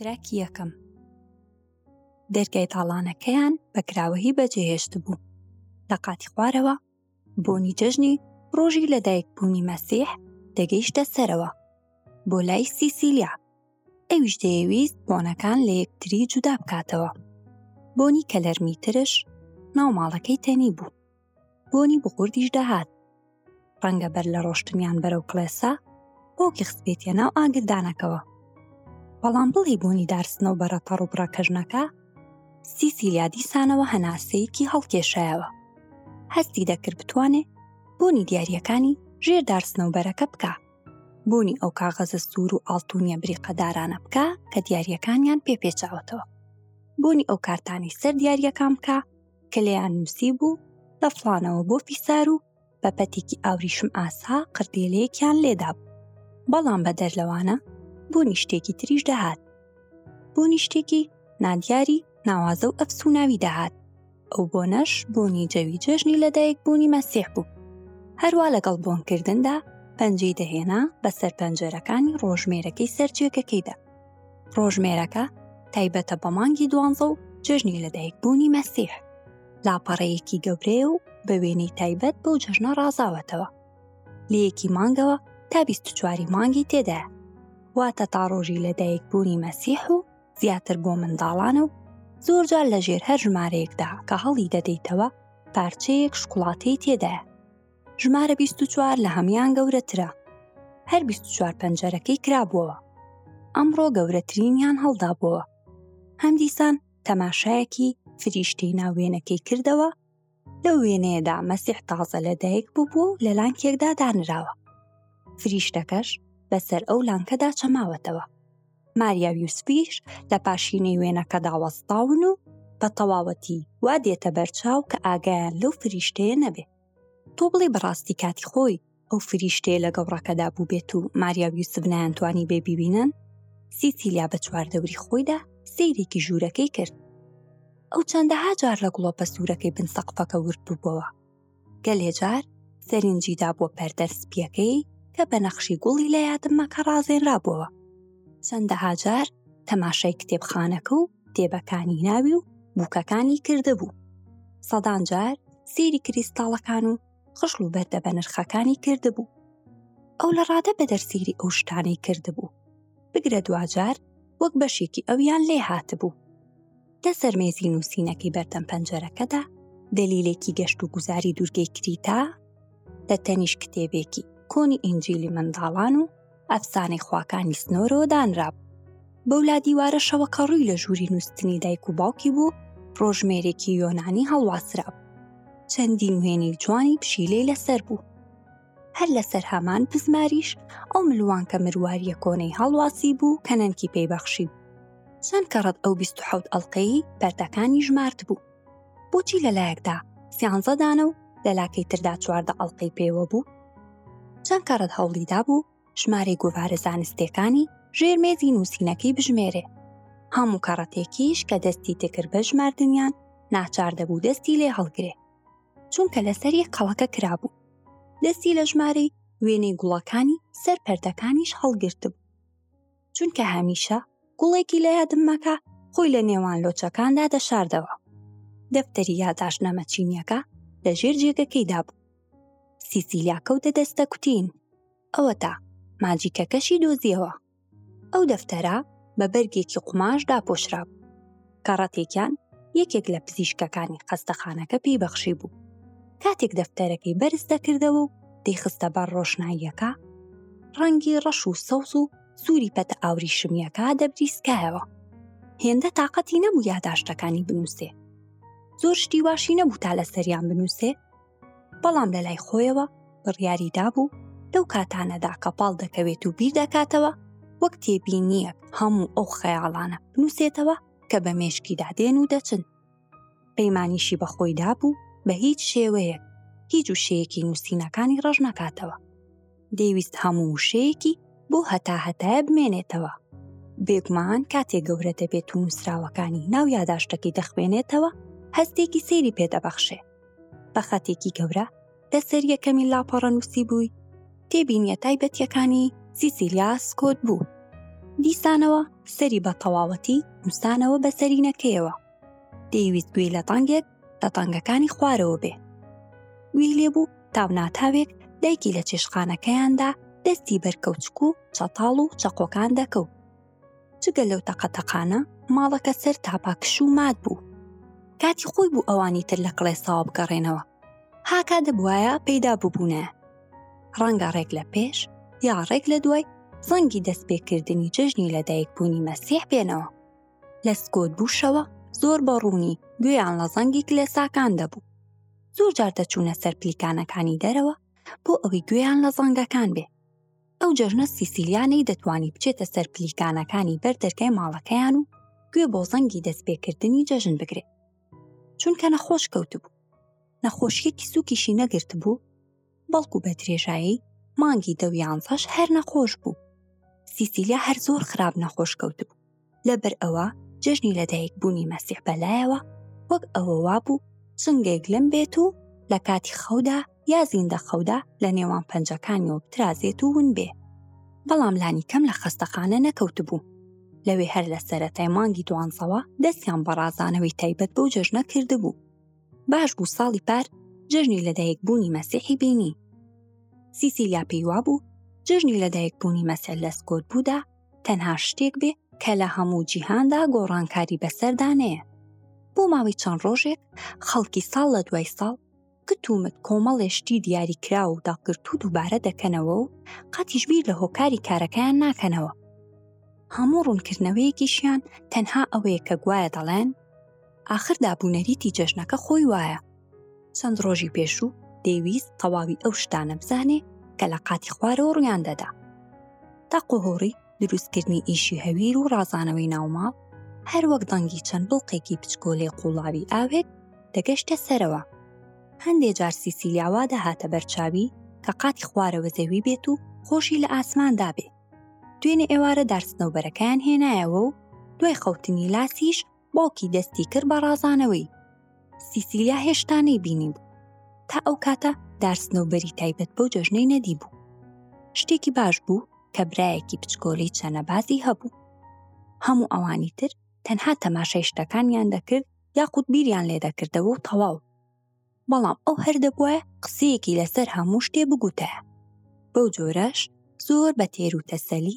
تراکی یەکەم دەرگای تاڵانەکەیان بە کراوەهی بەجێهێشت بوو لە قاتی خوارەوە بۆنی جەژنی ڕۆژی لەدایک بوونی مەسیح دەگەیشتە سەرەوە بۆ لای سیسیلیا ئەویش دەیەویست بۆنەکان لە یەکتری جودا بکاتەوە بۆنی کەلەرمی ترش ناو ماڵەکەی تەنی بوو بۆنی بخوردیش دەهات ڕەنگە بەر لە ڕۆشتنیان بەرەو کڵێسا باوکی خستێتە ناو ئاگردانەکەوە بەڵام بڵی بۆنی دارستنەوە بەرەتەڕ و بڕەکەژنەکە سیسیلیا دیسانەوە هەناسەیەکی هەڵکێشایەوە هەستی دەکرد بتوانێ بوونی دیارەکانی ژێر دارسنەوبەرەکە بکە بوونی ئەو کاغەزە سوور و ئاڵتونیە بریقەدارانە بکە کە دیارەکانیان پێپێچاوەتەوە بوونی ئەو کارتانی سەر دیارەکان بکە کە لێیان نووسی بوو لە فلانەوە بۆ فیسار و بە پەتێکی ئاوریشم ئاسا قردێلەیەکیان لێدا بوو بەڵام بە دەرلەوانە بوونی شتێکی تریش دەهات بوونی شتێکی نادیاری ناوازە و ئەفسوناوی دەهات ئەو بۆنەش بوونی جەوی جەژنی لەدایک بوونی مەسیح بوو هەروە لەگەڵ بۆنکردندا پەنجەی دەهێنا بەسەر پەنجەرەکانی ڕۆژمێرەکەی سەرجێگەکەیدا ڕۆژمێرەکە تایبەتە بە مانگی دوانزە و جژنی لەدایکبوونی مەسیح لاپەڕەیەکی گەورەیە و بە وێنەی تایبەت بەو جژنە ڕازاوەتەوە لە یەکی مانگەوە تا بیست چواری مانگی تێدا واتە تا ڕۆژی لەدایکبوونی مەسیح و زیاتر بۆ منداڵانە و زۆرجار لە ژێر هەر ژمارەیەکدا کە هەڵی دەدەیتەوە پارچەیەک شکڵاتەی تێدایە ژمارە بیست و چوار لە هەمان گەورەترە هەر بیست و چوار پەنجەرەکەی کرابووەوە ئەمڕۆ گەورەترینیان هەڵدابووەوە هەمدیسان تەماشایەکی فریشتەی ناوێنەکەی کردەوە لە وێنەیەدا مەسیح تازە لەدایک ببوو و لە لانکێکدا دانراوە فریشتەکەش بەسەر ئەو لانکەدا چەماوەتەوە ماریا یوسپیش لە پاشینەی وێنەکە داوەستاون و بە تەواوەتی وا دێتە بەرچاو کە ئاگایان لەو فریشتەیە نەبێ تۆ بڵێ بەڕاستی کاتی خۆی ئەو فریشتەیە لە گەوڕەکەدا بووبێت و ماریا و یوسف نایانتوانی بێ بیبینن سیسیلیا بە چواردەوری خۆیدا سەیرێکی ژوورەکەی کرد ئەو چەندەها جار لە گوڵۆپە سوورەکەی بن سەقفەکە ورد بووبەوە گەلێ جار سەرنجیدا بووە پەردەر سپیەکەی کە بە نەخشی گوڵی لە یادممەکە ڕازێنرابووەوە چەندەها جار تەماشای کتێبخانەکە و کتێبەکانی ناوی و بووکەکانی کردبوو سەدان جار سێری کریستاڵەکان و خشڵ و بەردە بە نرخەکانی کردبوو ئەو لە ڕادە بە دەرسیری ئەو شتانەی کردبوو بگرە دواجار وەک بەشێکی ئەویان لێ هاتبوو لە سەرمێزی نووسینەکەی بەردەم پەنجەرەکەدا دەلیلێکی گەشت و گوزاری دوورگەی کریتا لە تەنیش کتێبێکی کۆنی ئینجیلی منداڵان و ئەفسانەی خواکانی سنۆرۆ دانراب بەو لا دیوارەشەوە کە ڕووی لە ژووری نووسنی دایک و باوکی بوو ڕۆژمێرێکی یۆنانی هەڵواسراب چەندین وێنی جوانی پشیلەی لەسەر بوو هەر لەسەر هەمان بزماریش ئەو ملوانکە مرواریە کۆنەی هەڵواسی بوو کە نەنکی پێی بەخشی چەند کەڕەت ئەو 1970 ئەڵلقەی پەرتەکانی ژمارت بوو بۆچی لە لایەکدا سیانزە دانە و لە لاکەی تردا چواردە ئەڵلقەی پێوە بوو چەند کەڕەت هەوڵیدا بوو ژمارە گۆوارە زانستەکانی ژێرمێزی نووسینەکەی بژمێرێ هەموو کەڕەتێکیش کە دەستی تکر بە ژماردنیان ناچار دەبوو دەستی لێ هەڵگرێ چونکە لەسەری قەڵەکە کرابوو دەستی لە ژمارەی وێنەی گوڵەکانی سەر پەردەکانیش هەڵگرتبوو چونکە هەمیشە گوڵێکی لە یادم مەکە خۆی لە نێوان لۆچەکاندا دەشاردەوە دەفتەری یاداش نەمەچینیەکە لە ژێر جێگەکەیدا بوو سیسیلیا کەوتە دەستە کوتین ئەوە تا ماجیکەکەشی دۆزیەوە ئەو دەفتەرە بە بەرگێکی قوماش داپۆشرا بوو کە ڕەتێکیان یەکێک لە پزیشکەکانی خەستەخانەکە پێی بەخشی بوو کاتێک دەفتەرەکەی بەرز دەکردەوە و دەیخستە بەر ڕۆشناییەکە ڕەنگی ڕەش و سەوز و سووری پەتە ئاوری شمیەکە دەبریسکایەوە هێندە تااقەتی نەبوو یاداشتەکانی بنووسێ زۆر شتی واشی نەبوو تا لە سەریان بنووسێ بەڵام لە لای خۆیەوە بڕیاری دابوو لەو کاتانەدا کە پاڵ دەکەوێت و بیر دەکاتەوە وەک تێبینیەک هەموو ئەو خەیاڵانە بنووسێتەوە کە بە مێشکیدا دێن و دەچن پەیمانیشی بەخۆی دابوو بە هیچ شێوەیەک هیچ و شەیەکی نووسینەکانی ڕەش ناکاتەوە دەیویست هەموو وشەیەکی بۆ هەتا هەتایە بمێنێتەوە بێگومان کاتێ گەورە دەبێت و نووسراوەکانی ناو یاداشتەکەی دەخوێنێتەوە هەستێکی سەیری پێدەبەخشێ بە خەتێکی گەورە لەسەر یەکەمی لاپەڕە نووسی بووی تێبینیە تایبەتیەکانی سیسیلیا سکۆت بوو دیسانەوە سەری بە تەواوەتی نووسانەوە بە سەرینەکەیەوە دەیویست گوێی لە تانگێک لە تانگەکانی خوارەوە بێ وی لێبوو تاوناتاوێک دایکی لە چێشخانەکەیاندا دەستی بەرکەوچک و چەتاڵ و چەقۆکان دەکەوت جگە لەو تەقەتەقانە ماڵەکە سەر تاپاکش و مات بوو کاتی خۆی بوو ئەوانی تر لە کڵێساوە بگەڕێنەوە هاکا دەبواە پەیدا ببوونە ڕەنگە ڕێک لە پێش یا ڕێک لە دوای زەنگی دەستپێکردنی جەژنی لەدایک بوونی مەسیح بێنەوە لە سکۆت بووشەوە زۆر بە ڕوونی گوێیان لە زەنگی کلێساکان دەبوو زۆر جار دەچوونە سەر پلیکانەکانی دەرەوە بۆ ئەوەی گوێیان لە زەنگەکان بێ ئەو جەژنە سیسیلیانەی دەتوانی بچێتە سەر پلیکانەکانی بەر دەرگای ماڵەکەیان و گوێ بۆ زەنگی دەستپێکردنی جەژن بگرێت چونکە نەخۆش کەوت بوو نەخۆشیەکی سوکیشی نەگرت بوو بەڵکو بە درێژایی مانگی دەویانزەش هەر نەخۆش بوو سیسیلیا هەر زۆر خراپ نەخۆش کەوت بوو لەبەر ئەوە جەژنی لەدایک بوونی مەسیح بەلایەوە وەک ئەوە وابوو سنگێک لەم بێت و لە کاتی خەودا یا زیندە خەودا لە نێوان پەنجەکانیەوە بترازێت و ون بێ بەڵام لانی کەم لە خەستەخانە نەکەوتبوو لەوێ هەر لە سەرەتای مانگی دوانزەوە دەستیان بەڕازانەوەی تایبەت بەو جەژنە کردبوو باش بوو ساڵی پار جەژنی لەدایک بوونی مەسیحی بینی سیسیلیا پێیوا بوو جژنی لەدایکبوونی مەسەل لە سکۆت بوودا تەنها شتێک بێ کە لە هەموو جیهاندا گۆڕانکاری بەسەردانەیە بۆ ماوەی چەند ڕۆژێک خەڵکی ساڵ لە دوای ساڵ کتومت کۆمەڵێشتی دیاری کرا و داگرتو دووبارە دەکەنەوە و قەتیش بیر لە هۆکاری کارەکەیان ناکەنەوە هەموو ڕوونکردنەوەیەکیشیان تەنها ئەوەیە کە گوایە دەڵێن ئاخر دابوونەریتی جەژنەکە خۆی وایە چەند ڕۆژی پێشوو دەیویست تەواوی ئەو شتانە بزانێ کە لە قاتی خوارەوە ڕویان دەدا تا قۆهۆڕی دروستکردنی ئیشی هەویر و ڕازانەوەی ناوما هەر وەک دەنگی چەند بڵقێکی بچکۆلێ قوڵاوی ئاوێک دەگەشتە سەرەوە هەندێ جار سیسیلیاوا دەهاتە بەرچاوی کە قاتی خوارەوە زەوی بێت و خۆشی لە ئاسمان دابێ دوێنێ ئێوارە دارستنەوبەرەکەیان هێنایەوە و دوای خەوتنی لاسیش باوکی دەستی کرد بە ڕازانەوەی سیسیلیا هێشتا نەی بینی بوو تا ئەو کاتە دارسنەوبەری تایبەت بەو جەژنەی نەدی بوو شتێکی باش بوو کە برایەکی بچکۆلی چەنەبازی هەبوو هەموو ئەوانی تر تەنها تەماشای شتەکانیان دەکرد یاخود بیریان لێ دەکردەوە و تەواو بەڵام ئەو هەر دەبواە قسەیەکی لەسەر هەموو شتێ بگوتە بەو جۆرەش زۆر بە تێر و تەسەلی